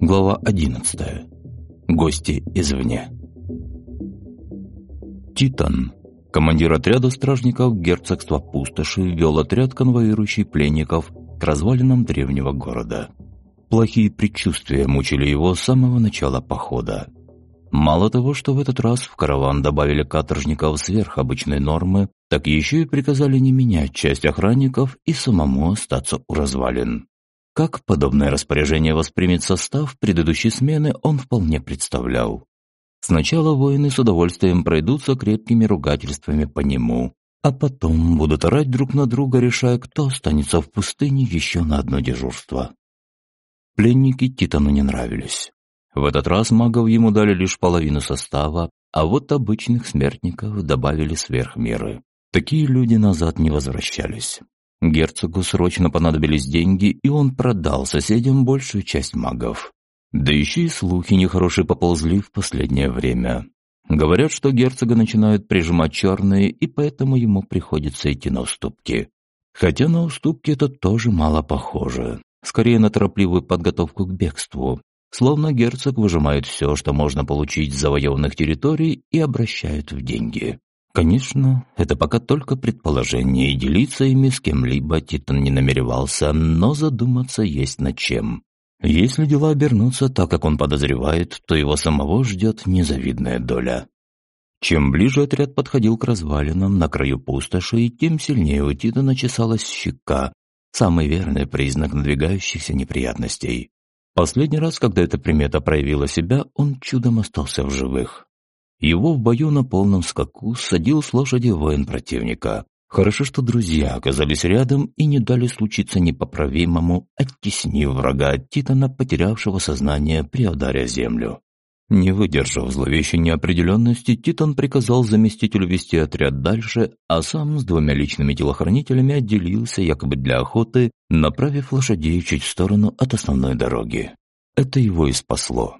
Глава 11. Гости извне. Титан, командир отряда стражников герцогства Пустоши, вел отряд, конвоирующий пленников к развалинам древнего города. Плохие предчувствия мучили его с самого начала похода. Мало того, что в этот раз в караван добавили каторжников сверх обычной нормы, так еще и приказали не менять часть охранников и самому остаться у развалин. Как подобное распоряжение воспримет состав предыдущей смены, он вполне представлял. Сначала воины с удовольствием пройдутся крепкими ругательствами по нему, а потом будут орать друг на друга, решая, кто останется в пустыне еще на одно дежурство. Пленники Титану не нравились. В этот раз магов ему дали лишь половину состава, а вот обычных смертников добавили сверх меры. Такие люди назад не возвращались. Герцогу срочно понадобились деньги, и он продал соседям большую часть магов. Да еще и слухи нехорошие поползли в последнее время. Говорят, что герцога начинают прижимать черные, и поэтому ему приходится идти на уступки. Хотя на уступки это тоже мало похоже. Скорее на торопливую подготовку к бегству. Словно герцог выжимает все, что можно получить с завоеванных территорий, и обращает в деньги. Конечно, это пока только предположение, и делиться ими с кем-либо Титан не намеревался, но задуматься есть над чем. Если дела обернутся так, как он подозревает, то его самого ждет незавидная доля. Чем ближе отряд подходил к развалинам на краю пустоши, тем сильнее у Титана чесалась щека, самый верный признак надвигающихся неприятностей. Последний раз, когда эта примета проявила себя, он чудом остался в живых. Его в бою на полном скаку садил с лошади воин противника. Хорошо, что друзья оказались рядом и не дали случиться непоправимому, оттеснив врага от Титана, потерявшего сознание при ударе землю. Не выдержав зловещей неопределенности, Титан приказал заместителю вести отряд дальше, а сам с двумя личными телохранителями отделился якобы для охоты, направив лошадей чуть в сторону от основной дороги. Это его и спасло.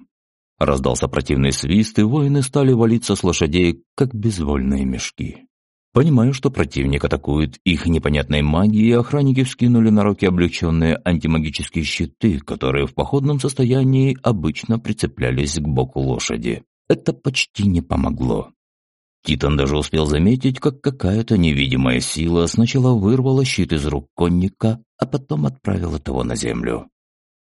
Раздался противный свист, и воины стали валиться с лошадей, как безвольные мешки. Понимая, что противник атакует их непонятной магией, охранники вскинули на руки облегченные антимагические щиты, которые в походном состоянии обычно прицеплялись к боку лошади. Это почти не помогло. Титан даже успел заметить, как какая-то невидимая сила сначала вырвала щит из рук конника, а потом отправила того на землю.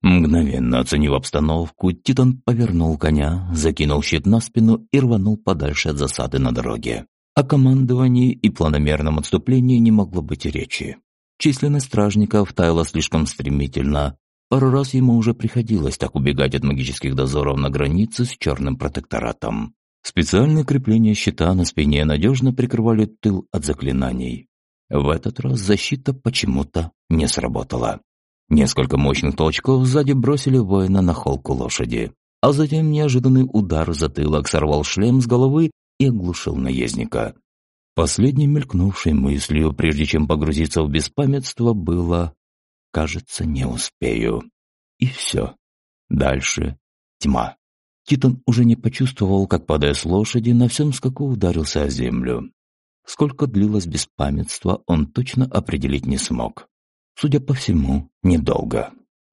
Мгновенно оценив обстановку, Титан повернул коня, закинул щит на спину и рванул подальше от засады на дороге. О командовании и планомерном отступлении не могло быть и речи. Численность стражников таяла слишком стремительно. Пару раз ему уже приходилось так убегать от магических дозоров на границе с черным протекторатом. Специальные крепления щита на спине надежно прикрывали тыл от заклинаний. В этот раз защита почему-то не сработала. Несколько мощных толчков сзади бросили воина на холку лошади, а затем неожиданный удар в затылок сорвал шлем с головы и оглушил наездника. Последней мелькнувшей мыслью, прежде чем погрузиться в беспамятство, было «кажется, не успею». И все. Дальше тьма. Титан уже не почувствовал, как, падая с лошади, на всем скаку ударился о землю. Сколько длилось беспамятство, он точно определить не смог. Судя по всему, недолго.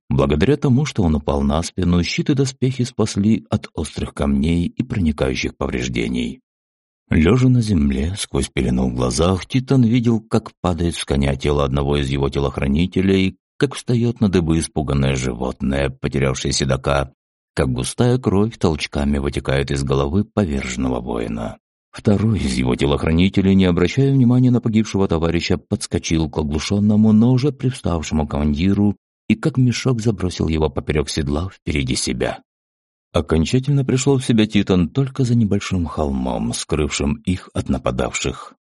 Благодаря тому, что он упал на спину, щиты и доспехи спасли от острых камней и проникающих повреждений. Лежа на земле, сквозь пелену в глазах, Титан видел, как падает с коня тело одного из его телохранителей, как встает на дыбы испуганное животное, потерявшее седока, как густая кровь толчками вытекает из головы поверженного воина. Второй из его телохранителей, не обращая внимания на погибшего товарища, подскочил к оглушенному, но уже привставшему командиру и как мешок забросил его поперек седла впереди себя. Окончательно пришел в себя Титан только за небольшим холмом, скрывшим их от нападавших.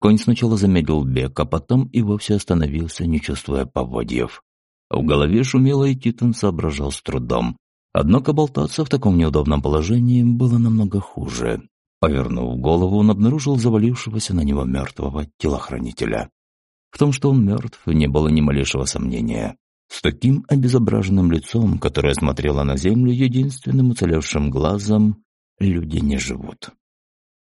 Конь сначала замедлил бег, а потом и вовсе остановился, не чувствуя поводьев. В голове шумело, и Титан соображал с трудом. Однако болтаться в таком неудобном положении было намного хуже. Повернув голову, он обнаружил завалившегося на него мертвого телохранителя. В том, что он мертв, не было ни малейшего сомнения. С таким обезображенным лицом, которое смотрело на землю единственным уцелевшим глазом, люди не живут.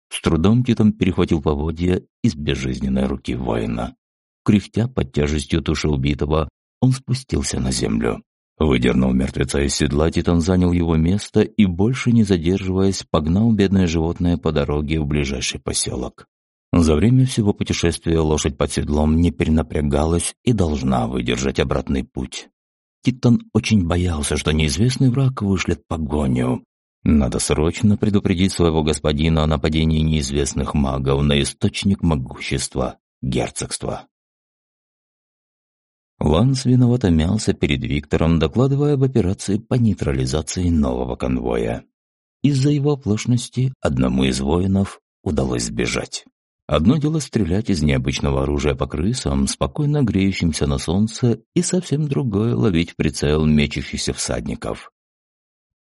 С трудом Титан перехватил поводья из безжизненной руки воина. Кряхтя под тяжестью туши убитого, он спустился на землю. Выдернув мертвеца из седла, Титан занял его место и, больше не задерживаясь, погнал бедное животное по дороге в ближайший поселок. За время всего путешествия лошадь под седлом не перенапрягалась и должна выдержать обратный путь. Титан очень боялся, что неизвестный враг вышлет погоню. Надо срочно предупредить своего господина о нападении неизвестных магов на источник могущества герцогства. Ланс виновато мялся перед Виктором, докладывая об операции по нейтрализации нового конвоя. Из-за его оплошности одному из воинов удалось сбежать. Одно дело стрелять из необычного оружия по крысам, спокойно греющимся на солнце, и совсем другое — ловить прицел мечущихся всадников.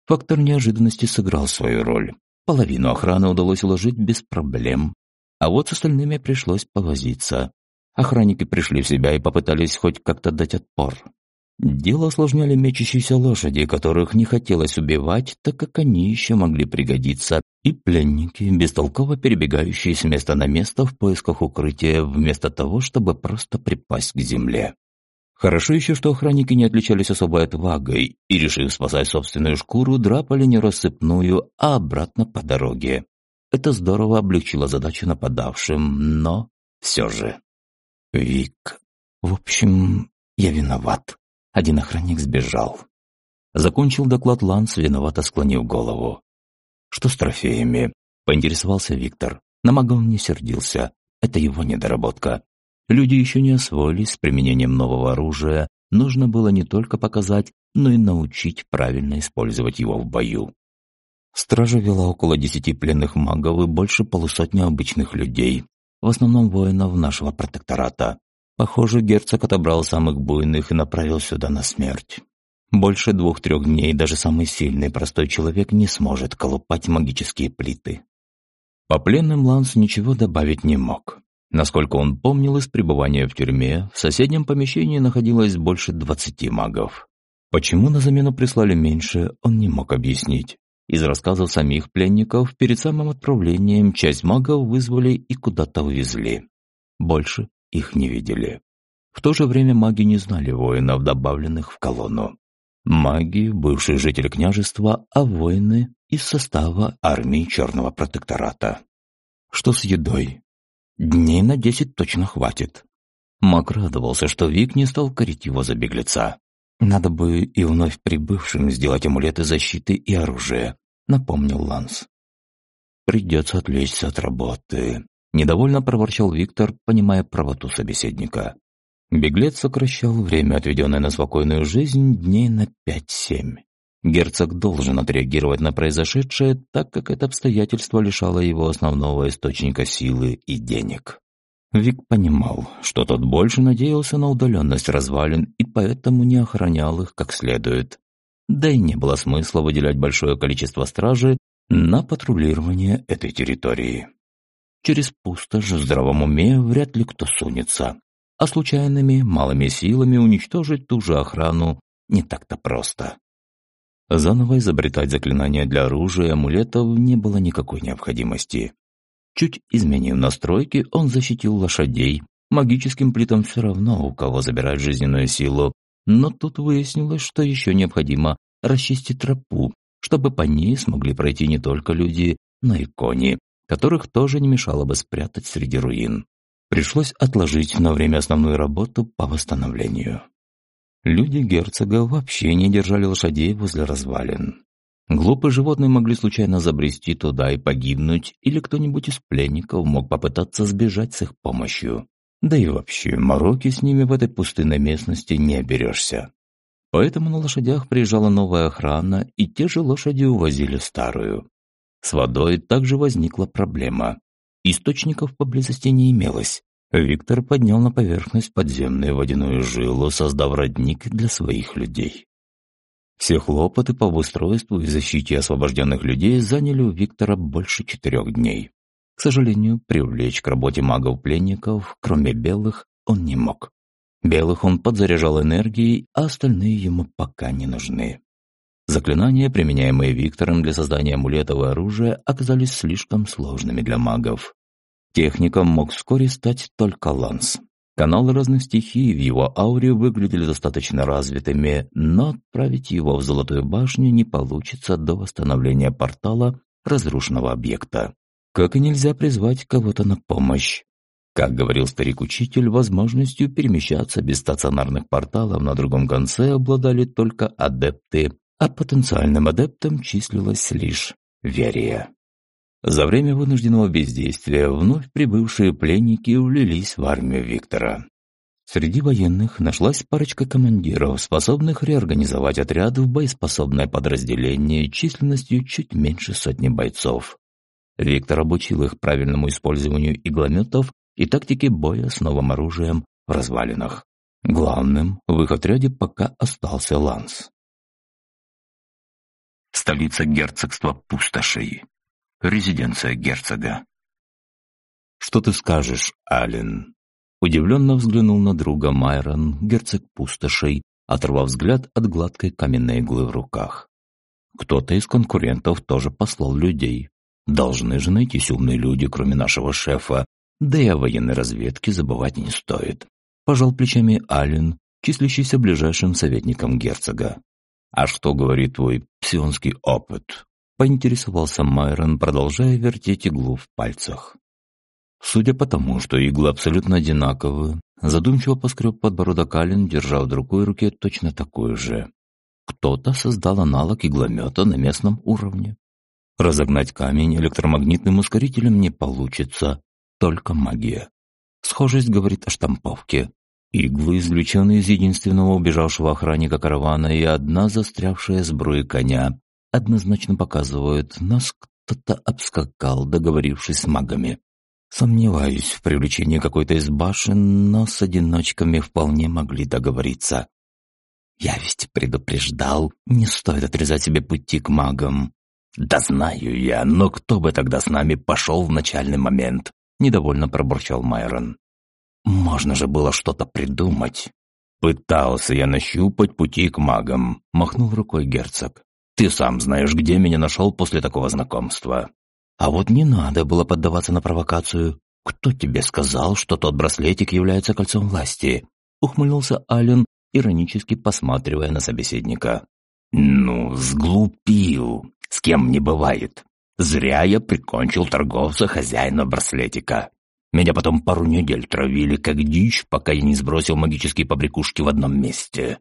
Фактор неожиданности сыграл свою роль. Половину охраны удалось уложить без проблем, а вот с остальными пришлось повозиться. Охранники пришли в себя и попытались хоть как-то дать отпор. Дело осложняли мечущиеся лошади, которых не хотелось убивать, так как они еще могли пригодиться, и пленники, бестолково перебегающие с места на место в поисках укрытия, вместо того, чтобы просто припасть к земле. Хорошо еще, что охранники не отличались особой отвагой и, решив спасать собственную шкуру, драпали не рассыпную, а обратно по дороге. Это здорово облегчило задачу нападавшим, но все же. «Вик, в общем, я виноват». Один охранник сбежал. Закончил доклад Ланс, виновато склонив голову. «Что с трофеями?» – поинтересовался Виктор. На не сердился. Это его недоработка. Люди еще не освоились с применением нового оружия. Нужно было не только показать, но и научить правильно использовать его в бою. Стража вела около десяти пленных магов и больше полусотни обычных людей, в основном воинов нашего протектората. Похоже, герцог отобрал самых буйных и направил сюда на смерть. Больше двух-трех дней даже самый сильный простой человек не сможет колупать магические плиты. По пленным Ланс ничего добавить не мог. Насколько он помнил из пребывания в тюрьме, в соседнем помещении находилось больше двадцати магов. Почему на замену прислали меньше, он не мог объяснить. Из рассказов самих пленников перед самым отправлением часть магов вызвали и куда-то увезли. Больше их не видели. В то же время маги не знали воинов, добавленных в колонну. Маги, бывшие жители княжества, а воины из состава армии Черного протектората. Что с едой? Дней на десять точно хватит. Маг радовался, что Вик не стал корить его за беглеца. «Надо бы и вновь прибывшим сделать амулеты защиты и оружия», — напомнил Ланс. «Придется отвлечься от работы», — недовольно проворчал Виктор, понимая правоту собеседника. Беглец сокращал время, отведенное на спокойную жизнь, дней на пять-семь. Герцог должен отреагировать на произошедшее, так как это обстоятельство лишало его основного источника силы и денег. Вик понимал, что тот больше надеялся на удаленность развалин и поэтому не охранял их как следует. Да и не было смысла выделять большое количество стражи на патрулирование этой территории. Через пустошь в здравом уме вряд ли кто сунется, а случайными малыми силами уничтожить ту же охрану не так-то просто. Заново изобретать заклинания для оружия и амулетов не было никакой необходимости. Чуть изменив настройки, он защитил лошадей. Магическим плитам все равно, у кого забирать жизненную силу. Но тут выяснилось, что еще необходимо расчистить тропу, чтобы по ней смогли пройти не только люди, но и кони, которых тоже не мешало бы спрятать среди руин. Пришлось отложить на время основную работу по восстановлению. Люди герцога вообще не держали лошадей возле развалин. Глупые животные могли случайно забрести туда и погибнуть, или кто-нибудь из пленников мог попытаться сбежать с их помощью. Да и вообще, мороки с ними в этой пустынной местности не оберешься. Поэтому на лошадях приезжала новая охрана, и те же лошади увозили старую. С водой также возникла проблема. Источников поблизости не имелось. Виктор поднял на поверхность подземную водяную жилу, создав родник для своих людей. Все хлопоты по обустройству и защите освобожденных людей заняли у Виктора больше четырех дней. К сожалению, привлечь к работе магов-пленников, кроме белых, он не мог. Белых он подзаряжал энергией, а остальные ему пока не нужны. Заклинания, применяемые Виктором для создания амулетов и оружия, оказались слишком сложными для магов. Техником мог вскоре стать только Ланс. Каналы разных стихий в его ауре выглядели достаточно развитыми, но отправить его в Золотую башню не получится до восстановления портала разрушенного объекта. Как и нельзя призвать кого-то на помощь. Как говорил старик-учитель, возможностью перемещаться без стационарных порталов на другом конце обладали только адепты, а потенциальным адептом числилась лишь Верия. За время вынужденного бездействия вновь прибывшие пленники влились в армию Виктора. Среди военных нашлась парочка командиров, способных реорганизовать отряд в боеспособное подразделение численностью чуть меньше сотни бойцов. Виктор обучил их правильному использованию иглометов и тактике боя с новым оружием в развалинах. Главным в их отряде пока остался Ланс. Столица герцогства пустошей резиденция герцога. «Что ты скажешь, Ален?» Удивленно взглянул на друга Майрон, герцог пустошей, оторвав взгляд от гладкой каменной иглы в руках. «Кто-то из конкурентов тоже послал людей. Должны же найтись умные люди, кроме нашего шефа, да и о военной разведке забывать не стоит». Пожал плечами Ален, числящийся ближайшим советником герцога. «А что говорит твой псионский опыт?» Поинтересовался Майрон, продолжая вертеть иглу в пальцах. Судя по тому, что иглы абсолютно одинаковые, задумчиво поскреб подбородок Ален, держа в другой руке точно такую же. Кто-то создал аналог игломета на местном уровне. Разогнать камень электромагнитным ускорителем не получится, только магия. Схожесть говорит о штамповке. Иглы, извлеченные из единственного убежавшего охранника каравана и одна застрявшая сбруи коня, однозначно показывают, нас кто-то обскакал, договорившись с магами. Сомневаюсь в привлечении какой-то из башен, но с одиночками вполне могли договориться. Я ведь предупреждал, не стоит отрезать себе пути к магам. Да знаю я, но кто бы тогда с нами пошел в начальный момент? Недовольно пробурчал Майрон. Можно же было что-то придумать. Пытался я нащупать пути к магам, махнул рукой герцог. Ты сам знаешь, где меня нашел после такого знакомства. А вот не надо было поддаваться на провокацию. Кто тебе сказал, что тот браслетик является кольцом власти? Ухмыльнулся Ален, иронически посматривая на собеседника. Ну, сглупил. С кем не бывает. Зря я прикончил торговца хозяина браслетика. Меня потом пару недель травили как дичь, пока я не сбросил магические побрякушки в одном месте.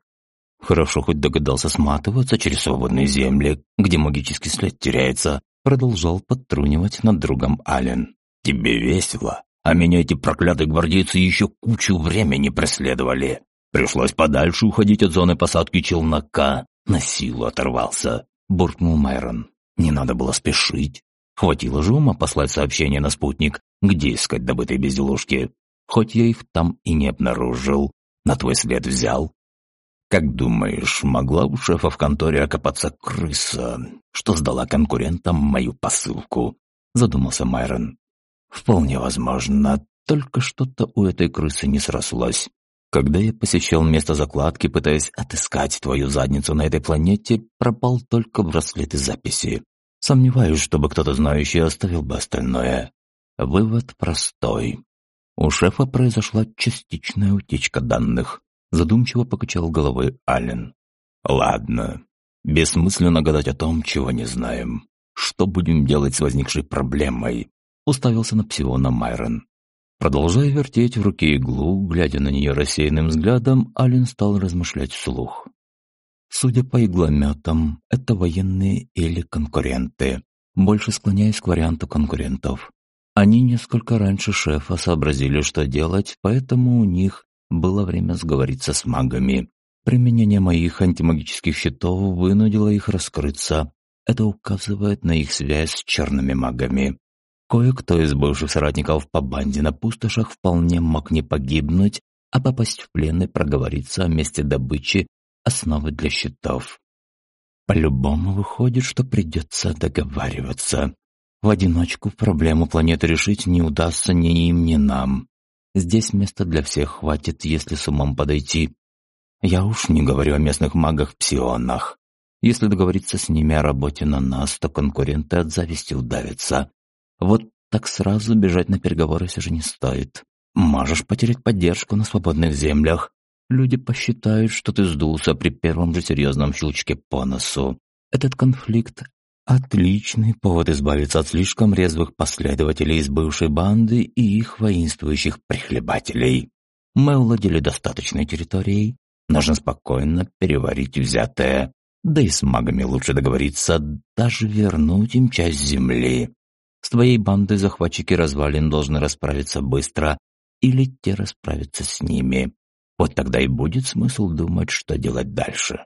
Хорошо хоть догадался сматываться через свободные земли, где магический след теряется, продолжал подтрунивать над другом Ален. «Тебе весело, а меня эти проклятые гвардейцы еще кучу времени преследовали. Пришлось подальше уходить от зоны посадки челнока. На силу оторвался», — буркнул Майрон. «Не надо было спешить. Хватило же ума послать сообщение на спутник, где искать добытые безделушки. Хоть я их там и не обнаружил. На твой след взял, как думаешь, могла у шефа в конторе окопаться крыса, что сдала конкурентам мою посылку?» Задумался Майрон. «Вполне возможно, только что-то у этой крысы не срослось. Когда я посещал место закладки, пытаясь отыскать твою задницу на этой планете, пропал только браслет и записи. Сомневаюсь, чтобы кто-то знающий оставил бы остальное. Вывод простой. У шефа произошла частичная утечка данных задумчиво покачал головой Аллен. «Ладно, бессмысленно гадать о том, чего не знаем. Что будем делать с возникшей проблемой?» Уставился на псиона Майрон. Продолжая вертеть в руке иглу, глядя на нее рассеянным взглядом, Ален стал размышлять вслух. Судя по иглометам, это военные или конкуренты, больше склоняясь к варианту конкурентов. Они несколько раньше шефа сообразили, что делать, поэтому у них было время сговориться с магами. Применение моих антимагических щитов вынудило их раскрыться. Это указывает на их связь с черными магами. Кое-кто из бывших соратников по банде на пустошах вполне мог не погибнуть, а попасть в плен и проговориться о месте добычи основы для щитов. По-любому выходит, что придется договариваться. В одиночку проблему планеты решить не удастся ни им, ни нам. Здесь места для всех хватит, если с умом подойти. Я уж не говорю о местных магах-псионах. Если договориться с ними о работе на нас, то конкуренты от зависти удавятся. Вот так сразу бежать на переговоры все же не стоит. Можешь потерять поддержку на свободных землях. Люди посчитают, что ты сдулся при первом же серьезном щелчке по носу. Этот конфликт – отличный повод избавиться от слишком резвых последователей из бывшей банды и их воинствующих прихлебателей. Мы владели достаточной территорией, нужно спокойно переварить взятое. Да и с магами лучше договориться, даже вернуть им часть земли. С твоей бандой захватчики развалин должны расправиться быстро, или те расправятся с ними. Вот тогда и будет смысл думать, что делать дальше.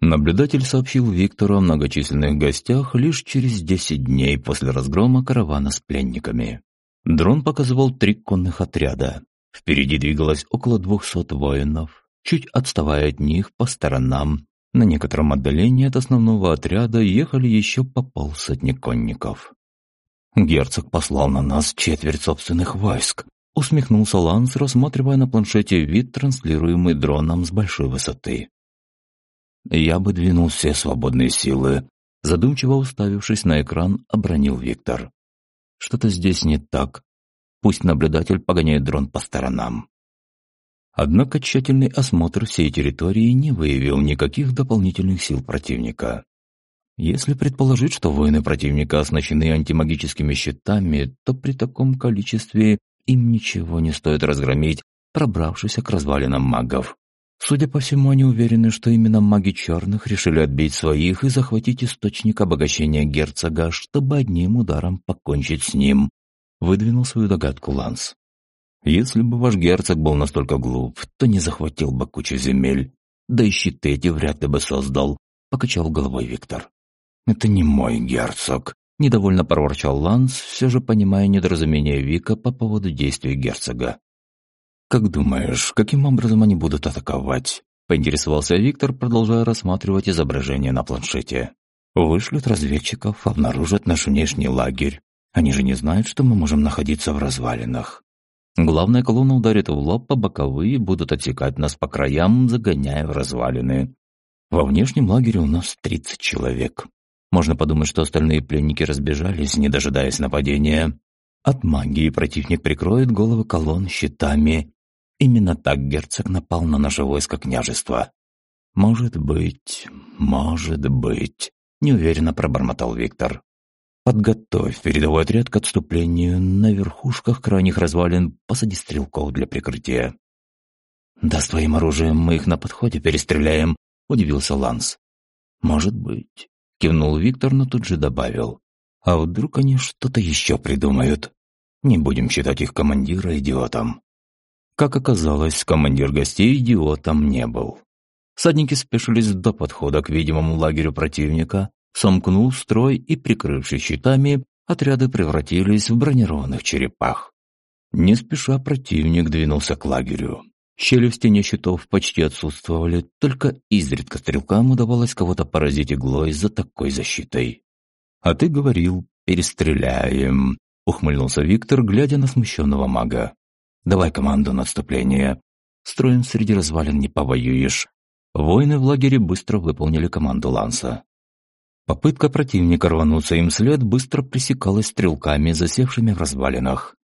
Наблюдатель сообщил Виктору о многочисленных гостях лишь через 10 дней после разгрома каравана с пленниками. Дрон показывал три конных отряда. Впереди двигалось около 200 воинов, чуть отставая от них по сторонам. На некотором отдалении от основного отряда ехали еще по полсотни конников. «Герцог послал на нас четверть собственных войск», усмехнулся Ланс, рассматривая на планшете вид, транслируемый дроном с большой высоты. «Я бы двинул все свободные силы», задумчиво уставившись на экран, обронил Виктор. «Что-то здесь не так. Пусть наблюдатель погоняет дрон по сторонам». Однако тщательный осмотр всей территории не выявил никаких дополнительных сил противника. Если предположить, что воины противника оснащены антимагическими щитами, то при таком количестве им ничего не стоит разгромить, пробравшись к развалинам магов. Судя по всему, они уверены, что именно маги черных решили отбить своих и захватить источник обогащения герцога, чтобы одним ударом покончить с ним. Выдвинул свою догадку Ланс. Если бы ваш герцог был настолько глуп, то не захватил бы кучу земель. Да и щиты эти вряд ли бы создал, покачал головой Виктор. Это не мой герцог, недовольно проворчал Ланс, все же понимая недоразумение Вика по поводу действий герцога. «Как думаешь, каким образом они будут атаковать?» – поинтересовался Виктор, продолжая рассматривать изображение на планшете. «Вышлют разведчиков, обнаружат наш внешний лагерь. Они же не знают, что мы можем находиться в развалинах. Главная колонна ударит в лоб, а боковые будут отсекать нас по краям, загоняя в развалины. Во внешнем лагере у нас 30 человек. Можно подумать, что остальные пленники разбежались, не дожидаясь нападения. От магии противник прикроет головы колонн щитами. Именно так герцог напал на наше войско княжества. «Может быть, может быть», — неуверенно пробормотал Виктор. Подготовь передовой отряд к отступлению. На верхушках крайних развалин посади стрелков для прикрытия. «Да с твоим оружием мы их на подходе перестреляем», — удивился Ланс. «Может быть», — кивнул Виктор, но тут же добавил. «А вдруг они что-то еще придумают? Не будем считать их командира идиотом». Как оказалось, командир гостей идиотом не был. Садники спешились до подхода к видимому лагерю противника, сомкнул строй и, прикрывшись щитами, отряды превратились в бронированных черепах. Не спеша противник двинулся к лагерю. Щели в стене щитов почти отсутствовали, только изредка стрелкам удавалось кого-то поразить иглой за такой защитой. «А ты говорил, перестреляем», — ухмыльнулся Виктор, глядя на смущенного мага. «Давай команду на отступление. Строем среди развалин не повоюешь». Воины в лагере быстро выполнили команду Ланса. Попытка противника рвануться им след быстро пресекалась стрелками, засевшими в развалинах.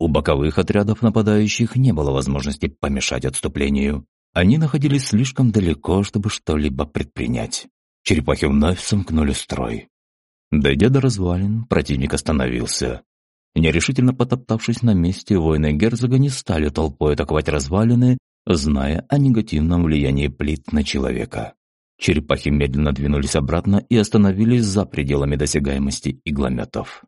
У боковых отрядов нападающих не было возможности помешать отступлению. Они находились слишком далеко, чтобы что-либо предпринять. Черепахи вновь сомкнули строй. Дойдя до развалин, противник остановился. Нерешительно потоптавшись на месте, воины герцога не стали толпой атаковать развалины, зная о негативном влиянии плит на человека. Черепахи медленно двинулись обратно и остановились за пределами досягаемости иглометов.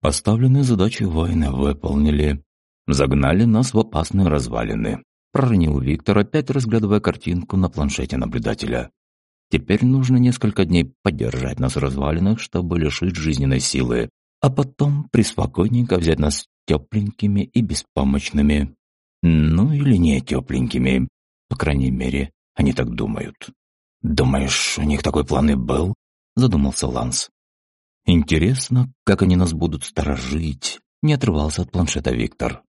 Поставленные задачи воины выполнили. Загнали нас в опасные развалины. Проронил Виктор, опять разглядывая картинку на планшете наблюдателя. Теперь нужно несколько дней поддержать нас в развалинах, чтобы лишить жизненной силы, а потом приспокойненько взять нас тепленькими и беспомощными. Ну или не тепленькими, по крайней мере, они так думают. «Думаешь, у них такой план и был?» – задумался Ланс. «Интересно, как они нас будут сторожить?» – не отрывался от планшета Виктор.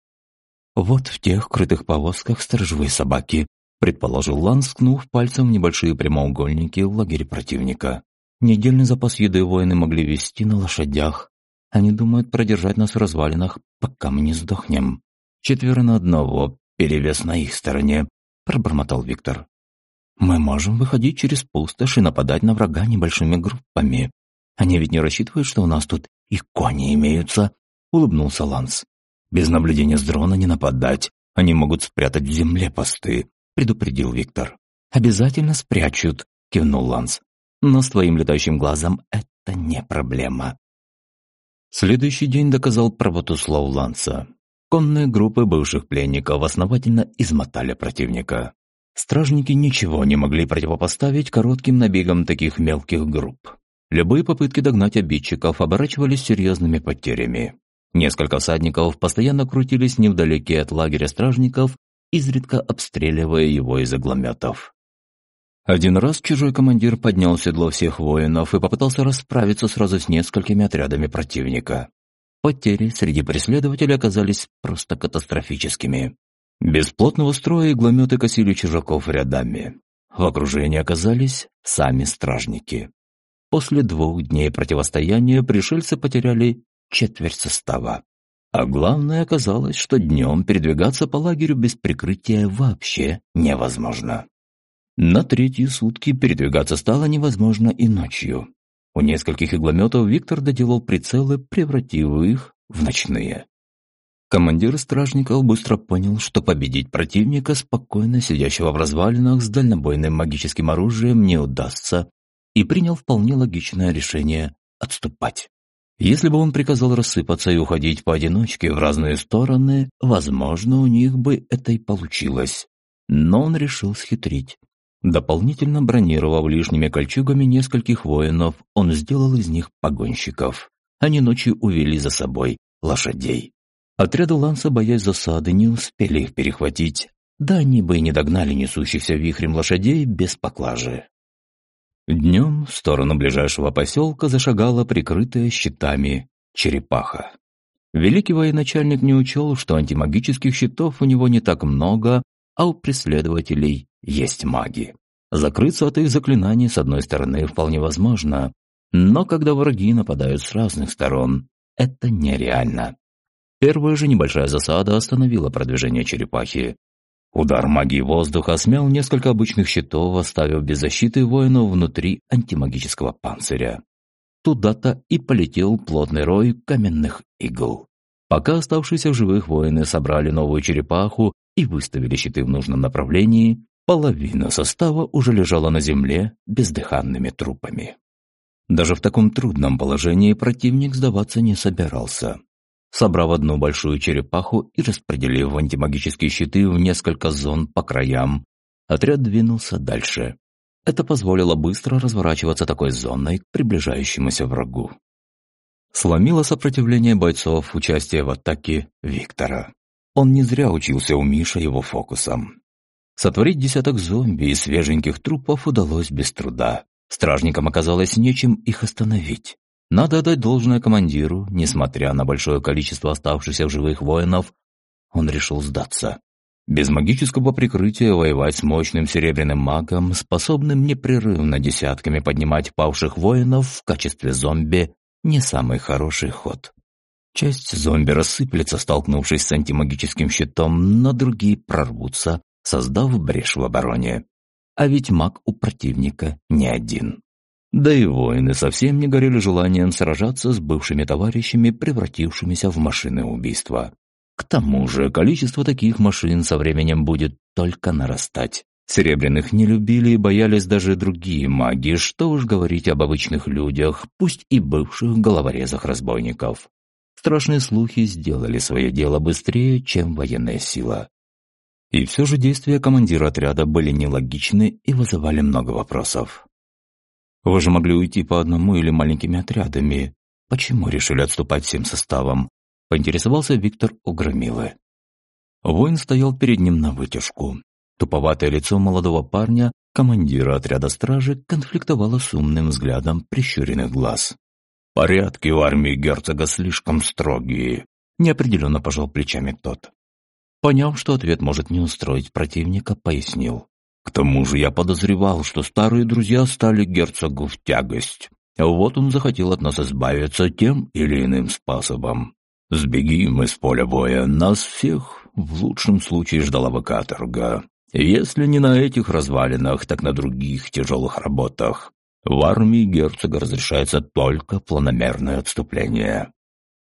«Вот в тех крытых повозках сторожевые собаки. предположил Ланс, ткнув пальцем в небольшие прямоугольники в лагере противника. Недельный запас еды воины могли вести на лошадях. Они думают продержать нас в развалинах, пока мы не сдохнем. Четверо на одного, перевес на их стороне, пробормотал Виктор. Мы можем выходить через пустошь и нападать на врага небольшими группами. Они ведь не рассчитывают, что у нас тут и кони имеются, улыбнулся Ланс. Без наблюдения с дрона не нападать. Они могут спрятать в земле посты, предупредил Виктор. Обязательно спрячут, кивнул Ланс. Но с твоим летающим глазом это не проблема. Следующий день доказал правоту слов Ланса. Конные группы бывших пленников основательно измотали противника. Стражники ничего не могли противопоставить коротким набегам таких мелких групп. Любые попытки догнать обидчиков оборачивались серьезными потерями. Несколько всадников постоянно крутились невдалеке от лагеря стражников, изредка обстреливая его из оглометов. Один раз чужой командир поднял седло всех воинов и попытался расправиться сразу с несколькими отрядами противника. Потери среди преследователей оказались просто катастрофическими. Без плотного строя иглометы косили чужаков рядами. В окружении оказались сами стражники. После двух дней противостояния пришельцы потеряли четверть состава. А главное оказалось, что днем передвигаться по лагерю без прикрытия вообще невозможно. На третьи сутки передвигаться стало невозможно и ночью. У нескольких иглометов Виктор доделал прицелы, превратив их в ночные. Командир стражников быстро понял, что победить противника, спокойно сидящего в развалинах с дальнобойным магическим оружием, не удастся, и принял вполне логичное решение отступать. Если бы он приказал рассыпаться и уходить поодиночке в разные стороны, возможно, у них бы это и получилось. Но он решил схитрить. Дополнительно бронировав лишними кольчугами нескольких воинов, он сделал из них погонщиков. Они ночью увели за собой лошадей. Отряды Ланса, боясь засады, не успели их перехватить, да они бы и не догнали несущихся вихрем лошадей без поклажи. Днем в сторону ближайшего поселка зашагала прикрытая щитами черепаха. Великий военачальник не учел, что антимагических щитов у него не так много, а у преследователей есть маги. Закрыться от их заклинаний с одной стороны вполне возможно, но когда враги нападают с разных сторон, это нереально. Первая же небольшая засада остановила продвижение черепахи. Удар магии воздуха смял несколько обычных щитов, оставив без защиты воинов внутри антимагического панциря. Туда-то и полетел плотный рой каменных игл. Пока оставшиеся в живых воины собрали новую черепаху и выставили щиты в нужном направлении, Половина состава уже лежала на земле бездыханными трупами. Даже в таком трудном положении противник сдаваться не собирался. Собрав одну большую черепаху и распределив антимагические щиты в несколько зон по краям, отряд двинулся дальше. Это позволило быстро разворачиваться такой зоной к приближающемуся врагу. Сломило сопротивление бойцов участие в атаке Виктора. Он не зря учился у Миша его фокусам. Сотворить десяток зомби из свеженьких трупов удалось без труда. Стражникам оказалось нечем их остановить. Надо отдать должное командиру, несмотря на большое количество оставшихся в живых воинов, он решил сдаться. Без магического прикрытия воевать с мощным серебряным магом, способным непрерывно десятками поднимать павших воинов в качестве зомби, не самый хороший ход. Часть зомби рассыплется, столкнувшись с антимагическим щитом, но другие прорвутся, создав брешь в обороне. А ведь маг у противника не один. Да и воины совсем не горели желанием сражаться с бывшими товарищами, превратившимися в машины убийства. К тому же количество таких машин со временем будет только нарастать. Серебряных не любили и боялись даже другие маги, что уж говорить об обычных людях, пусть и бывших головорезах разбойников. Страшные слухи сделали свое дело быстрее, чем военная сила. И все же действия командира отряда были нелогичны и вызывали много вопросов. Вы же могли уйти по одному или маленькими отрядами. Почему решили отступать всем составом? Поинтересовался Виктор у Громилы. Воин стоял перед ним на вытяжку. Туповатое лицо молодого парня, командира отряда стражи, конфликтовало с умным взглядом прищуренных глаз. «Порядки в армии герцога слишком строгие», — неопределенно пожал плечами тот. Поняв, что ответ может не устроить противника, пояснил. К тому же я подозревал, что старые друзья стали герцогу в тягость. Вот он захотел от нас избавиться тем или иным способом. Сбеги мы с поля боя, нас всех в лучшем случае ждала бы каторга. Если не на этих развалинах, так на других тяжелых работах. В армии герцога разрешается только планомерное отступление.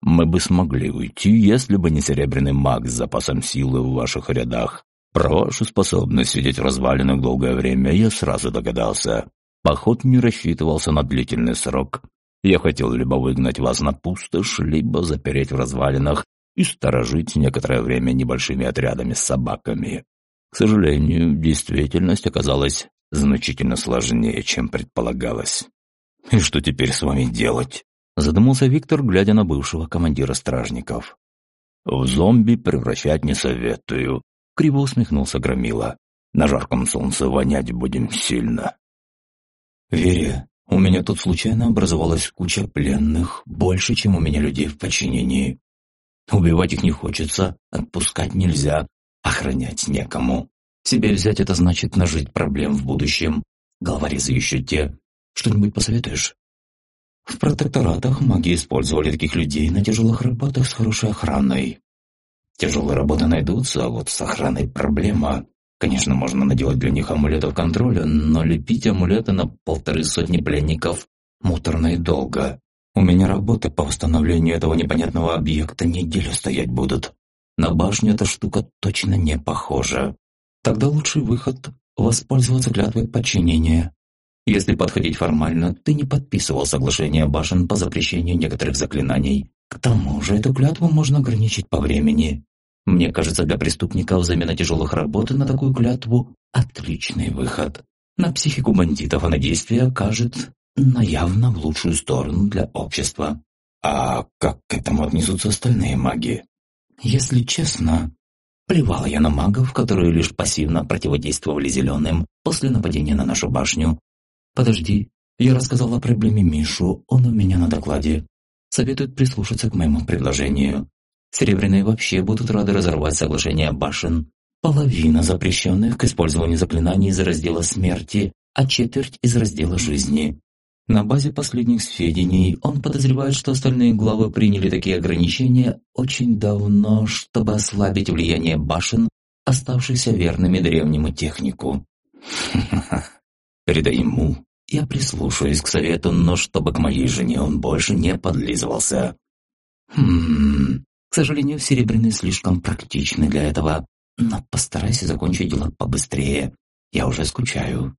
Мы бы смогли уйти, если бы не серебряный маг с запасом силы в ваших рядах. Про вашу способность сидеть в развалинах долгое время я сразу догадался. Поход не рассчитывался на длительный срок. Я хотел либо выгнать вас на пустошь, либо запереть в развалинах и сторожить некоторое время небольшими отрядами с собаками. К сожалению, действительность оказалась значительно сложнее, чем предполагалось. «И что теперь с вами делать?» – задумался Виктор, глядя на бывшего командира стражников. «В зомби превращать не советую», – криво усмехнулся Громила. «На жарком солнце вонять будем сильно». «Вере, у меня тут случайно образовалась куча пленных, больше, чем у меня людей в подчинении. Убивать их не хочется, отпускать нельзя, охранять некому. Себе взять это значит нажить проблем в будущем. Головорезы еще те. Что-нибудь посоветуешь? В протекторатах маги использовали таких людей на тяжелых работах с хорошей охраной. Тяжелые работы найдутся, а вот с охраной проблема. Конечно, можно наделать для них амулетов контроля, но лепить амулеты на полторы сотни пленников муторно и долго. У меня работы по восстановлению этого непонятного объекта неделю стоять будут. На башню эта штука точно не похожа. Тогда лучший выход – воспользоваться клятвой подчинения. Если подходить формально, ты не подписывал соглашение башен по запрещению некоторых заклинаний. К тому же эту клятву можно ограничить по времени. Мне кажется, для преступников замена тяжелых работ на такую клятву – отличный выход. На психику бандитов она действие окажет, но явно в лучшую сторону для общества. А как к этому отнесутся остальные маги? Если честно, плевала я на магов, которые лишь пассивно противодействовали зеленым после нападения на нашу башню. Подожди, я рассказал о проблеме Мишу, он у меня на докладе. Советует прислушаться к моему предложению. Серебряные вообще будут рады разорвать соглашение башен. Половина запрещенных к использованию заклинаний из раздела смерти, а четверть из раздела жизни. На базе последних сведений он подозревает, что остальные главы приняли такие ограничения очень давно, чтобы ослабить влияние башен, оставшихся верными древнему технику. Передай ему, я прислушаюсь к совету, но чтобы к моей жене он больше не подлизывался. Хм, к сожалению, Серебряный слишком практичный для этого, но постарайся закончить дела побыстрее. Я уже скучаю.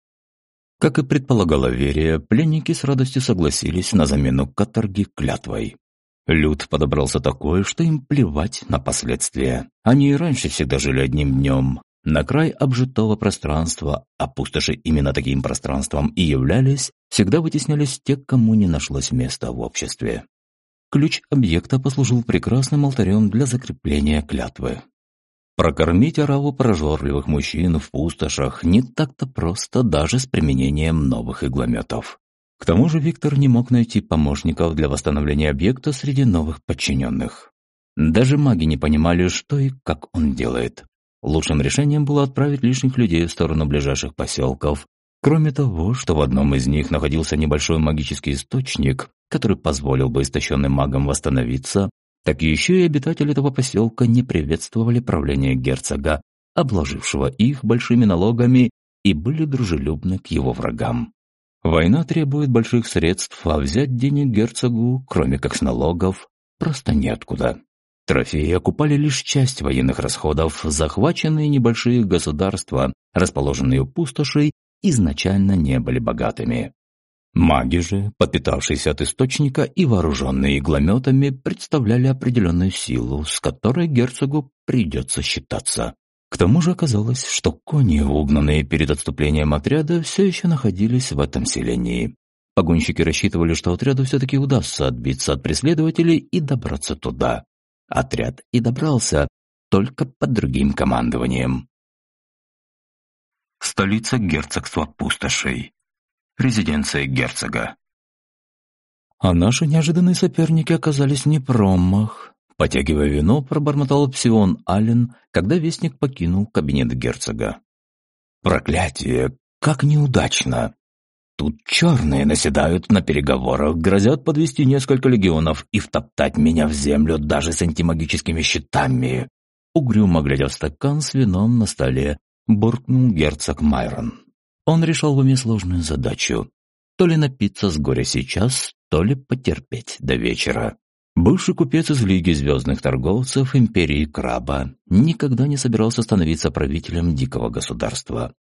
Как и предполагала Верия, пленники с радостью согласились на замену каторги клятвой. Люд подобрался такой, что им плевать на последствия. Они и раньше всегда жили одним днем. На край обжитого пространства, а пустоши именно таким пространством и являлись, всегда вытеснялись те, кому не нашлось места в обществе. Ключ объекта послужил прекрасным алтарем для закрепления клятвы. Прокормить ораву прожорливых мужчин в пустошах не так-то просто даже с применением новых иглометов. К тому же Виктор не мог найти помощников для восстановления объекта среди новых подчиненных. Даже маги не понимали, что и как он делает. Лучшим решением было отправить лишних людей в сторону ближайших поселков. Кроме того, что в одном из них находился небольшой магический источник, который позволил бы истощенным магам восстановиться, так еще и обитатели этого поселка не приветствовали правление герцога, обложившего их большими налогами и были дружелюбны к его врагам. Война требует больших средств, а взять денег герцогу, кроме как с налогов, просто неоткуда. Трофеи окупали лишь часть военных расходов, захваченные небольшие государства, расположенные у пустошей, изначально не были богатыми. Маги же, подпитавшиеся от источника и вооруженные иглометами, представляли определенную силу, с которой герцогу придется считаться. К тому же оказалось, что кони, угнанные перед отступлением отряда, все еще находились в этом селении. Погонщики рассчитывали, что отряду все-таки удастся отбиться от преследователей и добраться туда. Отряд и добрался, только под другим командованием. Столица герцогства пустошей резиденция герцога. А наши неожиданные соперники оказались не промах. Потягивая вино, пробормотал Псион Аллен, когда вестник покинул кабинет герцога. «Проклятие! Как неудачно! Тут черные наседают на переговорах, грозят подвести несколько легионов и втоптать меня в землю даже с антимагическими щитами!» Угрюмо глядя в стакан с вином на столе, буркнул герцог Майрон. Он решал в уме сложную задачу. То ли напиться с горя сейчас, то ли потерпеть до вечера. Бывший купец из Лиги Звездных Торговцев Империи Краба никогда не собирался становиться правителем дикого государства.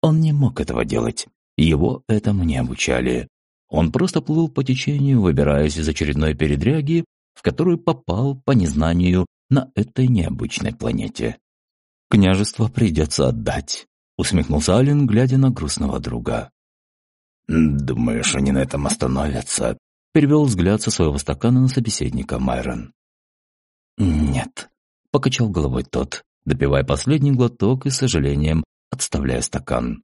Он не мог этого делать. Его этому не обучали. Он просто плыл по течению, выбираясь из очередной передряги, в которую попал по незнанию на этой необычной планете. «Княжество придется отдать», — усмехнулся Ален, глядя на грустного друга. «Думаешь, они на этом остановятся?» перевел взгляд со своего стакана на собеседника Майрон. «Нет», — покачал головой тот, допивая последний глоток и с сожалением отставляя стакан.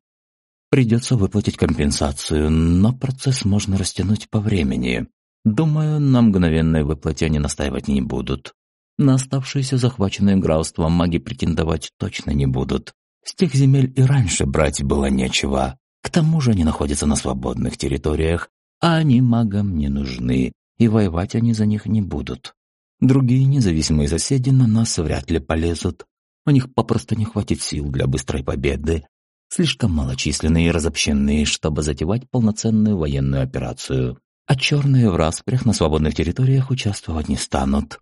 «Придется выплатить компенсацию, но процесс можно растянуть по времени. Думаю, на мгновенной выплате они настаивать не будут. На оставшиеся захваченные графства маги претендовать точно не будут. С тех земель и раньше брать было нечего. К тому же они находятся на свободных территориях, а они магам не нужны, и воевать они за них не будут. Другие независимые соседи на нас вряд ли полезут. У них попросту не хватит сил для быстрой победы. Слишком малочисленные и разобщенные, чтобы затевать полноценную военную операцию. А черные в распрях на свободных территориях участвовать не станут.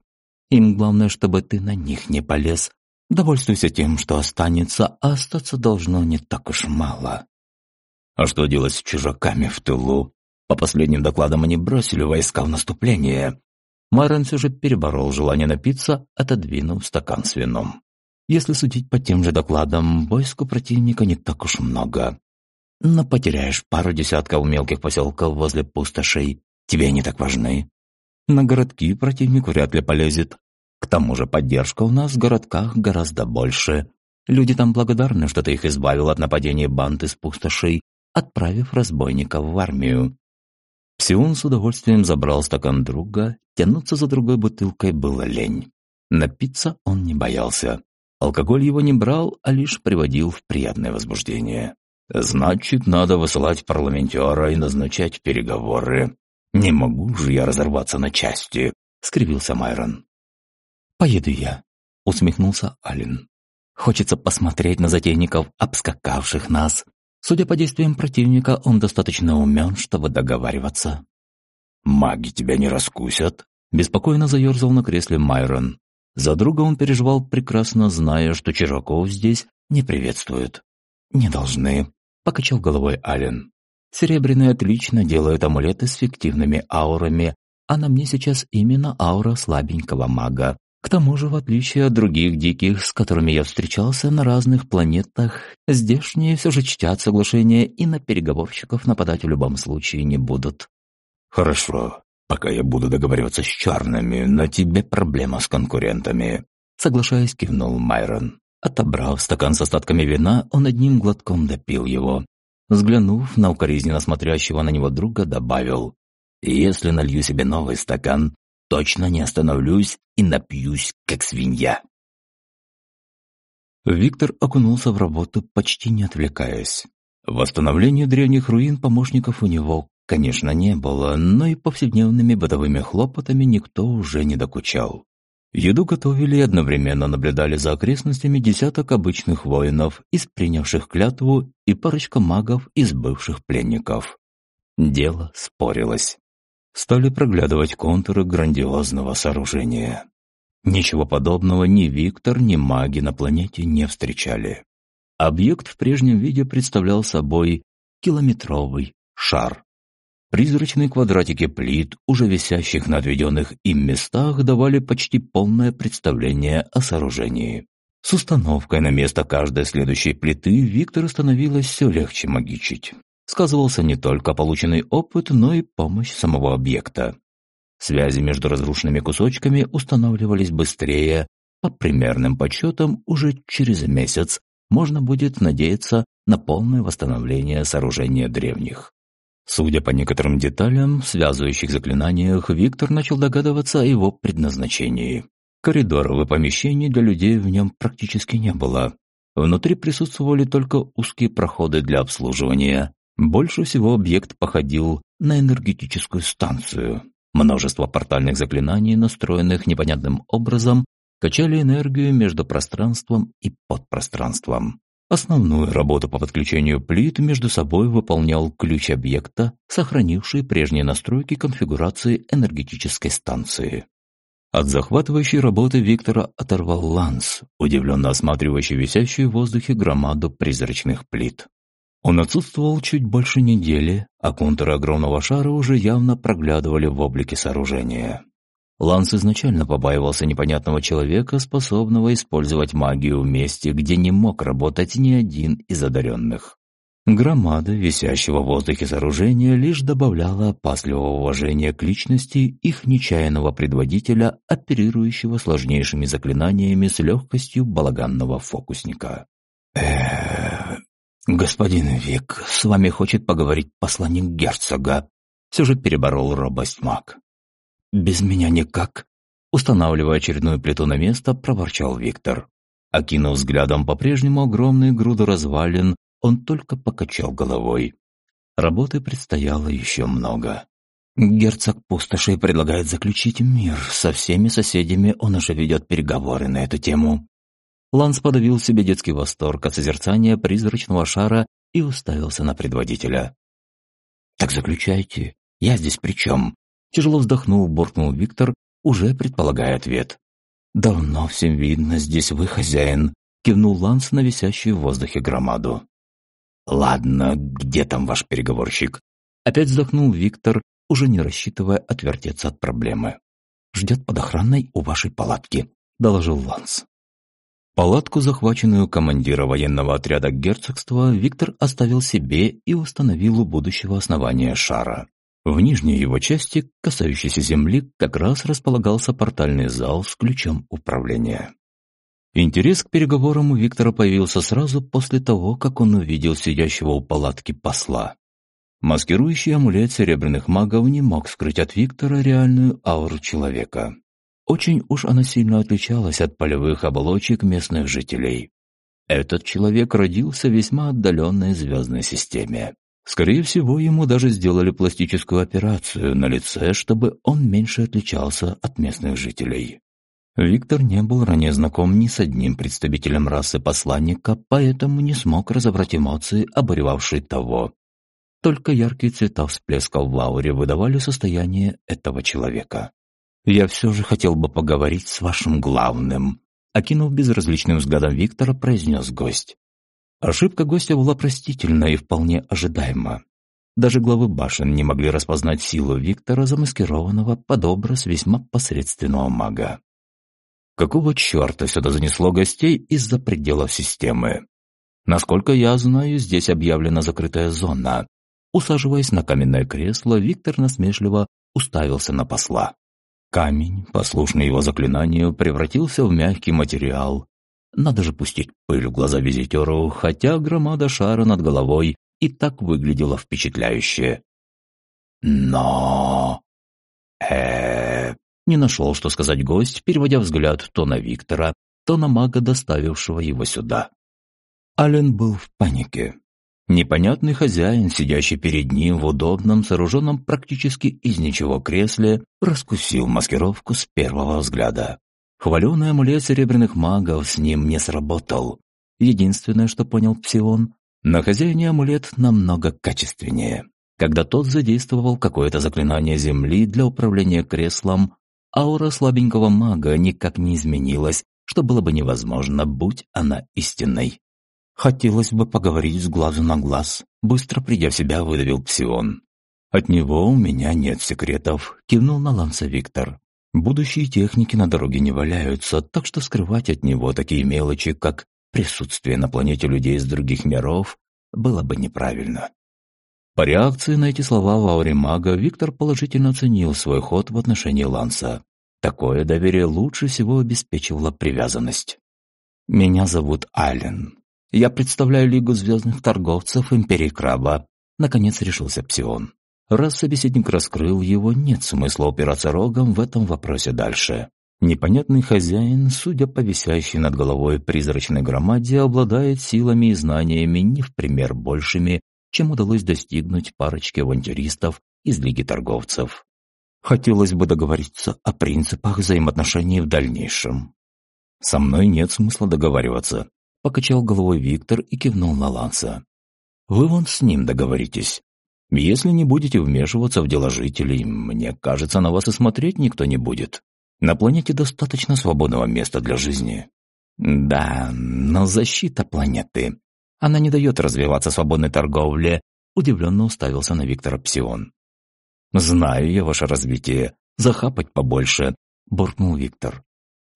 Им главное, чтобы ты на них не полез. Довольствуйся тем, что останется, а остаться должно не так уж мало. А что делать с чужаками в тылу? По последним докладам они бросили войска в наступление. Майрон все переборол желание напиться, отодвинув стакан с вином. Если судить по тем же докладам, войск у противника не так уж много. Но потеряешь пару десятков мелких поселков возле пустошей, тебе они так важны. На городки противник вряд ли полезет. К тому же поддержка у нас в городках гораздо больше. Люди там благодарны, что ты их избавил от нападения банд из пустошей, отправив разбойников в армию. Псион с удовольствием забрал стакан друга, тянуться за другой бутылкой было лень. Напиться он не боялся. Алкоголь его не брал, а лишь приводил в приятное возбуждение. «Значит, надо высылать парламентера и назначать переговоры. Не могу же я разорваться на части», — скривился Майрон. «Поеду я», — усмехнулся Ален. «Хочется посмотреть на затейников, обскакавших нас, Судя по действиям противника, он достаточно умен, чтобы договариваться. «Маги тебя не раскусят?» – беспокойно заерзал на кресле Майрон. За друга он переживал, прекрасно зная, что чужаков здесь не приветствуют. «Не должны», – покачал головой Ален. «Серебряные отлично делают амулеты с фиктивными аурами, а на мне сейчас именно аура слабенького мага. К тому же, в отличие от других диких, с которыми я встречался на разных планетах, здешние все же чтят соглашения и на переговорщиков нападать в любом случае не будут. «Хорошо, пока я буду договариваться с черными, на тебе проблема с конкурентами», соглашаясь, кивнул Майрон. Отобрав стакан с остатками вина, он одним глотком допил его. Взглянув на укоризненно смотрящего на него друга, добавил, «Если налью себе новый стакан, точно не остановлюсь и напьюсь, как свинья. Виктор окунулся в работу, почти не отвлекаясь. Восстановлению древних руин помощников у него, конечно, не было, но и повседневными бытовыми хлопотами никто уже не докучал. Еду готовили и одновременно наблюдали за окрестностями десяток обычных воинов из принявших клятву и парочка магов из бывших пленников. Дело спорилось стали проглядывать контуры грандиозного сооружения. Ничего подобного ни Виктор, ни маги на планете не встречали. Объект в прежнем виде представлял собой километровый шар. Призрачные квадратики плит, уже висящих на отведенных им местах, давали почти полное представление о сооружении. С установкой на место каждой следующей плиты Виктору становилось все легче магичить сказывался не только полученный опыт, но и помощь самого объекта. Связи между разрушенными кусочками устанавливались быстрее, по примерным подсчетам уже через месяц можно будет надеяться на полное восстановление сооружения древних. Судя по некоторым деталям, связывающих заклинаниях, Виктор начал догадываться о его предназначении. Коридоров и помещений для людей в нем практически не было. Внутри присутствовали только узкие проходы для обслуживания. Больше всего объект походил на энергетическую станцию. Множество портальных заклинаний, настроенных непонятным образом, качали энергию между пространством и подпространством. Основную работу по подключению плит между собой выполнял ключ объекта, сохранивший прежние настройки конфигурации энергетической станции. От захватывающей работы Виктора оторвал Ланс, удивленно осматривающий висящую в воздухе громаду призрачных плит. Он отсутствовал чуть больше недели, а контуры огромного шара уже явно проглядывали в облике сооружения. Ланс изначально побаивался непонятного человека, способного использовать магию в месте, где не мог работать ни один из одаренных. Громада висящего в воздухе сооружения лишь добавляла опасливого уважения к личности их нечаянного предводителя, оперирующего сложнейшими заклинаниями с легкостью балаганного фокусника. э господин Вик, с вами хочет поговорить посланник герцога», все же переборол робость маг. «Без меня никак», — устанавливая очередную плиту на место, проворчал Виктор. Окинув взглядом по-прежнему огромные груды развалин, он только покачал головой. Работы предстояло еще много. Герцог пустошей предлагает заключить мир. Со всеми соседями он уже ведет переговоры на эту тему. Ланс подавил себе детский восторг от созерцания призрачного шара и уставился на предводителя. «Так заключайте. Я здесь при чем?» Тяжело вздохнул, буркнул Виктор, уже предполагая ответ. «Давно всем видно, здесь вы хозяин», кивнул Ланс на висящую в воздухе громаду. «Ладно, где там ваш переговорщик?» Опять вздохнул Виктор, уже не рассчитывая отвертеться от проблемы. «Ждет под охраной у вашей палатки», — доложил Ланс. Палатку, захваченную командира военного отряда герцогства, Виктор оставил себе и установил у будущего основания шара. В нижней его части, касающейся земли, как раз располагался портальный зал с ключом управления. Интерес к переговорам у Виктора появился сразу после того, как он увидел сидящего у палатки посла. Маскирующий амулет серебряных магов не мог скрыть от Виктора реальную ауру человека. Очень уж она сильно отличалась от полевых оболочек местных жителей. Этот человек родился в весьма отдаленной звездной системе. Скорее всего, ему даже сделали пластическую операцию на лице, чтобы он меньше отличался от местных жителей. Виктор не был ранее знаком ни с одним представителем расы посланника, поэтому не смог разобрать эмоции, обуревавшие того. Только яркие цвета всплесков в ауре выдавали состояние этого человека. «Я все же хотел бы поговорить с вашим главным», окинув безразличным взглядом Виктора, произнес гость. Ошибка гостя была простительна и вполне ожидаема. Даже главы башен не могли распознать силу Виктора, замаскированного под образ весьма посредственного мага. Какого черта сюда занесло гостей из-за пределов системы? Насколько я знаю, здесь объявлена закрытая зона. Усаживаясь на каменное кресло, Виктор насмешливо уставился на посла. Камень, послушный его заклинанию, превратился в мягкий материал, надо же пустить пыль в глаза визитеру, хотя громада шара над головой и так выглядела впечатляюще. Но... э Не нашел, что сказать гость, переводя взгляд то на Виктора, то на мага, доставившего его сюда. Ален был в панике. Непонятный хозяин, сидящий перед ним в удобном, сооруженном практически из ничего кресле, раскусил маскировку с первого взгляда. Хваленый амулет серебряных магов с ним не сработал. Единственное, что понял Псион, на хозяине амулет намного качественнее. Когда тот задействовал какое-то заклинание Земли для управления креслом, аура слабенького мага никак не изменилась, что было бы невозможно, будь она истинной. «Хотелось бы поговорить с глазу на глаз», — быстро придя в себя, выдавил Псион. «От него у меня нет секретов», — кивнул на Ланса Виктор. Будущие техники на дороге не валяются, так что скрывать от него такие мелочи, как присутствие на планете людей из других миров, было бы неправильно. По реакции на эти слова в мага Виктор положительно оценил свой ход в отношении Ланса. Такое доверие лучше всего обеспечивало привязанность. «Меня зовут Ален. Я представляю Лигу звездных торговцев Империи Краба», — наконец решился Псион. Раз собеседник раскрыл его, нет смысла упираться рогом в этом вопросе дальше. Непонятный хозяин, судя по висящей над головой призрачной громаде, обладает силами и знаниями не в пример большими, чем удалось достигнуть парочке авантюристов из Лиги торговцев. Хотелось бы договориться о принципах взаимоотношений в дальнейшем. «Со мной нет смысла договариваться», – покачал головой Виктор и кивнул на Ланса. «Вы вон с ним договоритесь. Если не будете вмешиваться в дела жителей, мне кажется, на вас и смотреть никто не будет. На планете достаточно свободного места для жизни». «Да, но защита планеты. Она не дает развиваться свободной торговле», – удивленно уставился на Виктора Псион. «Знаю я ваше развитие. Захапать побольше», – буркнул Виктор.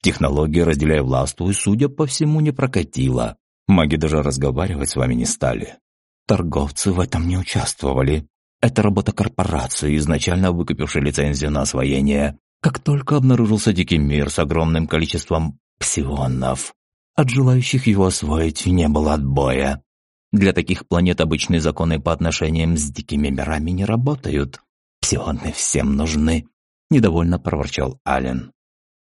Технология «разделяй властвуй», судя по всему, не прокатила. Маги даже разговаривать с вами не стали. Торговцы в этом не участвовали. Это работа корпорации, изначально выкупившей лицензию на освоение. Как только обнаружился дикий мир с огромным количеством псионов, от желающих его освоить не было отбоя. Для таких планет обычные законы по отношениям с дикими мирами не работают. Псионы всем нужны, недовольно проворчал Ален.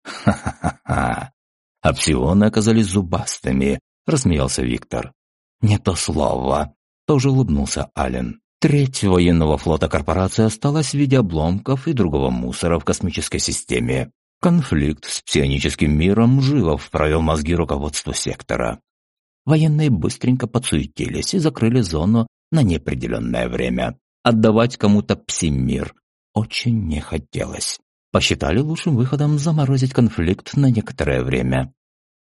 «Ха-ха-ха! А псионы оказались зубастыми», — рассмеялся Виктор. «Не то слово», — тоже улыбнулся Ален. Треть военного флота корпорации осталась в виде обломков и другого мусора в космической системе. Конфликт с псионическим миром живо вправил мозги руководству сектора. Военные быстренько подсуетились и закрыли зону на неопределенное время. Отдавать кому-то псимир очень не хотелось посчитали лучшим выходом заморозить конфликт на некоторое время.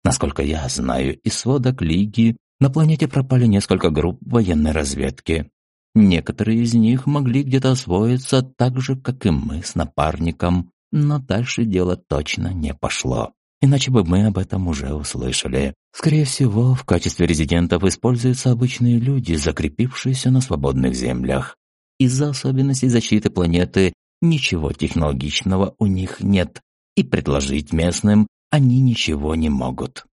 Насколько я знаю, из сводок Лиги на планете пропали несколько групп военной разведки. Некоторые из них могли где-то освоиться так же, как и мы с напарником, но дальше дело точно не пошло. Иначе бы мы об этом уже услышали. Скорее всего, в качестве резидентов используются обычные люди, закрепившиеся на свободных землях. Из-за особенностей защиты планеты Ничего технологичного у них нет, и предложить местным они ничего не могут.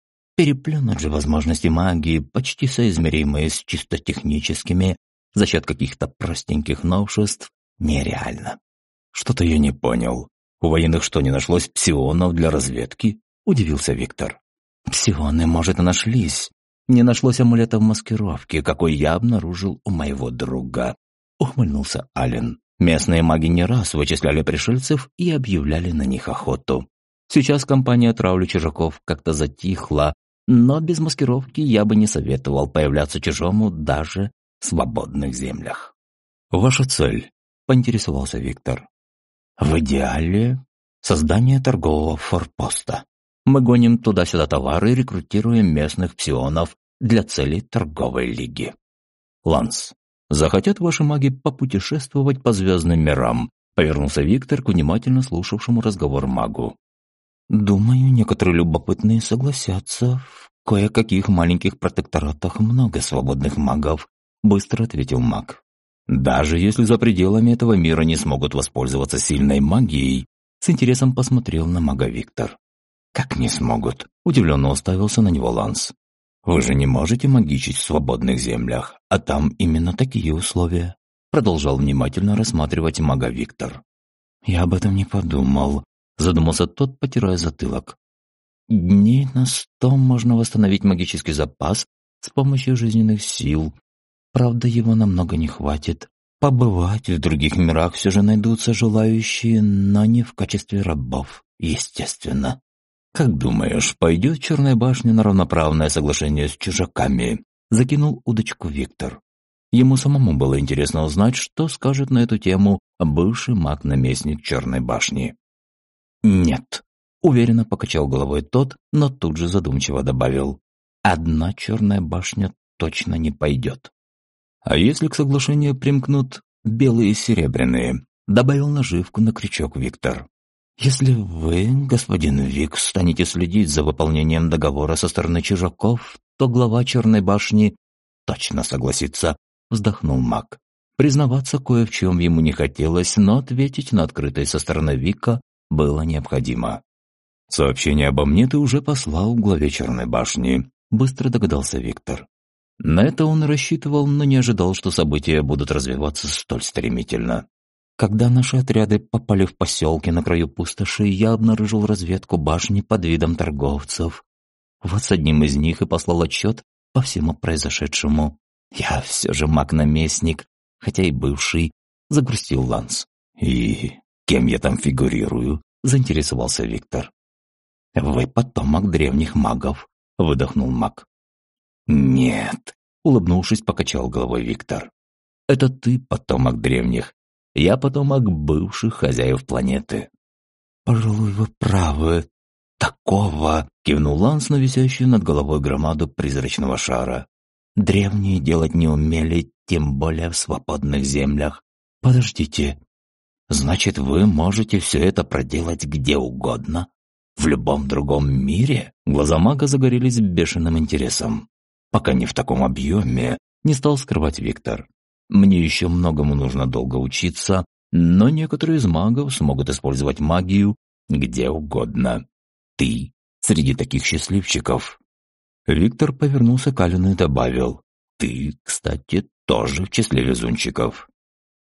Переплюнуть же возможности магии, почти соизмеримые с чисто техническими, за счет каких-то простеньких новшеств, нереально. Что-то я не понял. У военных что, не нашлось псионов для разведки? Удивился Виктор. Псионы, может, и нашлись. Не нашлось амулетов маскировки, какой я обнаружил у моего друга. Ухмыльнулся Ален. Местные маги не раз вычисляли пришельцев и объявляли на них охоту. Сейчас компания травли чужаков как-то затихла, но без маскировки я бы не советовал появляться чужому даже в свободных землях. «Ваша цель?» – поинтересовался Виктор. «В идеале создание торгового форпоста. Мы гоним туда-сюда товары и рекрутируем местных псионов для целей торговой лиги. Ланс, Захотят ваши маги попутешествовать по звездным мирам?» Повернулся Виктор к внимательно слушавшему разговор магу. «Думаю, некоторые любопытные согласятся. В кое-каких маленьких протекторатах много свободных магов», — быстро ответил маг. «Даже если за пределами этого мира не смогут воспользоваться сильной магией», — с интересом посмотрел на мага Виктор. «Как не смогут?» — удивленно уставился на него Ланс. Вы же не можете магичить в свободных землях, а там именно такие условия. Продолжал внимательно рассматривать мага Виктор. Я об этом не подумал, задумался тот, потирая затылок. Дней на сто можно восстановить магический запас с помощью жизненных сил. Правда, его намного не хватит. Побывать в других мирах все же найдутся желающие, но не в качестве рабов, естественно. «Как думаешь, пойдет Черная башня на равноправное соглашение с чужаками?» Закинул удочку Виктор. Ему самому было интересно узнать, что скажет на эту тему бывший маг-наместник Черной башни. «Нет», — уверенно покачал головой тот, но тут же задумчиво добавил. «Одна Черная башня точно не пойдет». «А если к соглашению примкнут белые и серебряные?» — добавил наживку на крючок Виктор. «Если вы, господин Вик, станете следить за выполнением договора со стороны чужаков, то глава Черной башни точно согласится», — вздохнул маг. Признаваться кое в чем ему не хотелось, но ответить на открытое со стороны Вика было необходимо. «Сообщение обо мне ты уже послал главе Черной башни», — быстро догадался Виктор. На это он рассчитывал, но не ожидал, что события будут развиваться столь стремительно. Когда наши отряды попали в поселки на краю пустоши, я обнаружил разведку башни под видом торговцев. Вот с одним из них и послал отчет по всему произошедшему. Я все же маг-наместник, хотя и бывший, загрустил Ланс. «И кем я там фигурирую?» – заинтересовался Виктор. «Вы потомок древних магов», – выдохнул маг. «Нет», – улыбнувшись, покачал головой Виктор. «Это ты потомок древних, я потомок бывших хозяев планеты». «Пожалуй, вы правы. Такого!» – кивнул Ланс на висящую над головой громаду призрачного шара. «Древние делать не умели, тем более в свободных землях. Подождите. Значит, вы можете все это проделать где угодно? В любом другом мире?» Глаза мага загорелись бешеным интересом. «Пока не в таком объеме», – не стал скрывать Виктор. Мне еще многому нужно долго учиться, но некоторые из магов смогут использовать магию где угодно. Ты среди таких счастливчиков. Виктор повернулся к Алину и добавил. Ты, кстати, тоже в числе везунчиков.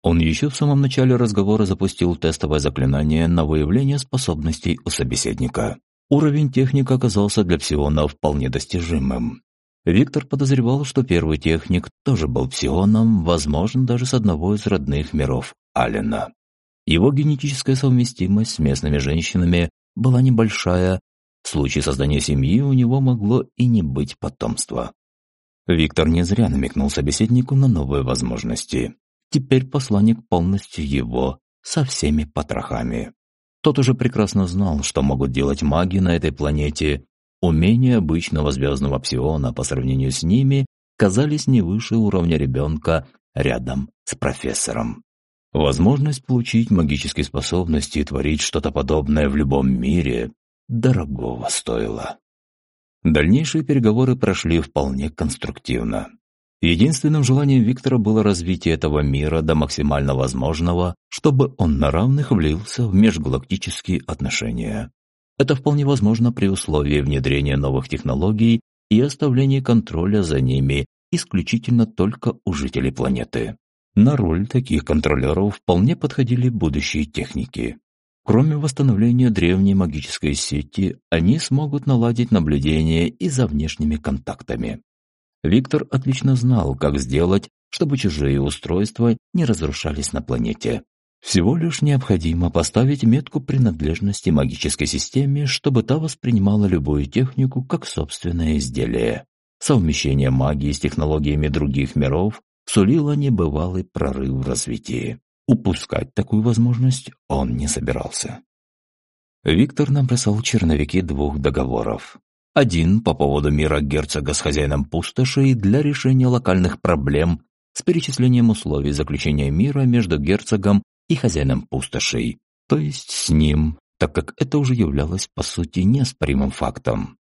Он еще в самом начале разговора запустил тестовое заклинание на выявление способностей у собеседника. Уровень техника оказался для псиона вполне достижимым. Виктор подозревал, что первый техник тоже был псионом, возможно, даже с одного из родных миров Алина. Его генетическая совместимость с местными женщинами была небольшая, в случае создания семьи у него могло и не быть потомства. Виктор не зря намекнул собеседнику на новые возможности. Теперь посланник полностью его, со всеми потрохами. Тот уже прекрасно знал, что могут делать маги на этой планете, Умения обычного звездного псиона по сравнению с ними казались не выше уровня ребенка рядом с профессором. Возможность получить магические способности и творить что-то подобное в любом мире дорогого стоила. Дальнейшие переговоры прошли вполне конструктивно. Единственным желанием Виктора было развитие этого мира до максимально возможного, чтобы он на равных влился в межгалактические отношения. Это вполне возможно при условии внедрения новых технологий и оставления контроля за ними исключительно только у жителей планеты. На роль таких контролеров вполне подходили будущие техники. Кроме восстановления древней магической сети, они смогут наладить наблюдение и за внешними контактами. Виктор отлично знал, как сделать, чтобы чужие устройства не разрушались на планете. Всего лишь необходимо поставить метку принадлежности магической системе, чтобы та воспринимала любую технику как собственное изделие. Совмещение магии с технологиями других миров сулило небывалый прорыв в развитии. Упускать такую возможность он не собирался. Виктор набросал черновики двух договоров. Один по поводу мира герцога с хозяином пустоши для решения локальных проблем с перечислением условий заключения мира между герцогом и хозяином пустошей, то есть с ним, так как это уже являлось по сути неоспоримым фактом.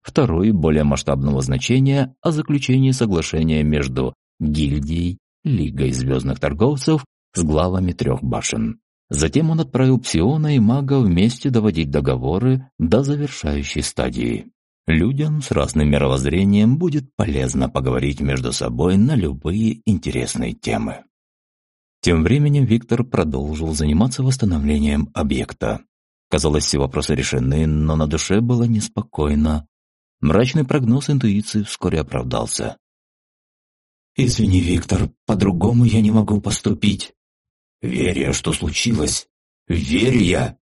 Второй, более масштабного значения, о заключении соглашения между гильдией, Лигой звездных торговцев с главами трех башен. Затем он отправил Псиона и мага вместе доводить договоры до завершающей стадии. Людям с разным мировоззрением будет полезно поговорить между собой на любые интересные темы. Тем временем Виктор продолжил заниматься восстановлением объекта. Казалось, все вопросы решены, но на душе было неспокойно. Мрачный прогноз интуиции вскоре оправдался. «Извини, Виктор, по-другому я не могу поступить. Веря, что случилось. Верь я!»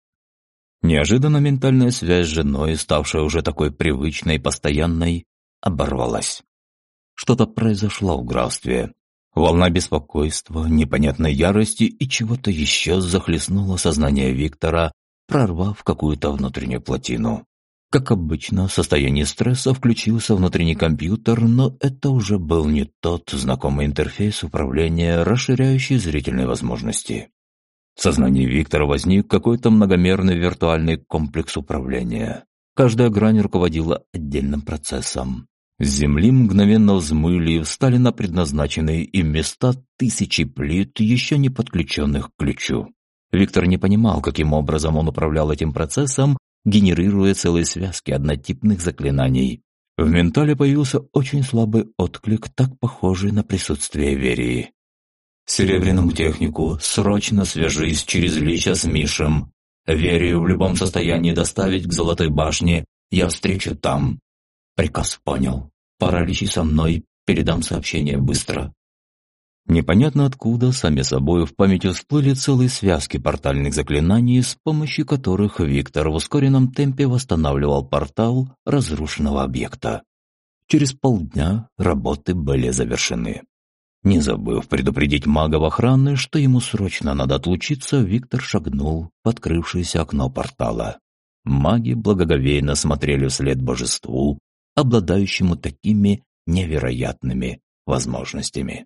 Неожиданно ментальная связь с женой, ставшая уже такой привычной и постоянной, оборвалась. Что-то произошло в графстве. Волна беспокойства, непонятной ярости и чего-то еще захлестнула сознание Виктора, прорвав какую-то внутреннюю плотину. Как обычно, в состоянии стресса включился внутренний компьютер, но это уже был не тот знакомый интерфейс управления, расширяющий зрительные возможности. В сознании Виктора возник какой-то многомерный виртуальный комплекс управления. Каждая грань руководила отдельным процессом. С земли мгновенно взмыли и встали на предназначенные им места тысячи плит, еще не подключенных к ключу. Виктор не понимал, каким образом он управлял этим процессом, генерируя целые связки однотипных заклинаний. В ментале появился очень слабый отклик, так похожий на присутствие Верии. Серебряному технику, срочно свяжись через Лича с Мишем. Верю в любом состоянии доставить к Золотой башне. Я встречу там. Приказ понял. Пора лечи со мной, передам сообщение быстро. Непонятно откуда, сами собой, в памяти всплыли целые связки портальных заклинаний, с помощью которых Виктор в ускоренном темпе восстанавливал портал разрушенного объекта. Через полдня работы были завершены. Не забыв предупредить магов охраны, что ему срочно надо отлучиться, Виктор шагнул в открывшееся окно портала. Маги благоговейно смотрели вслед божеству, обладающему такими невероятными возможностями.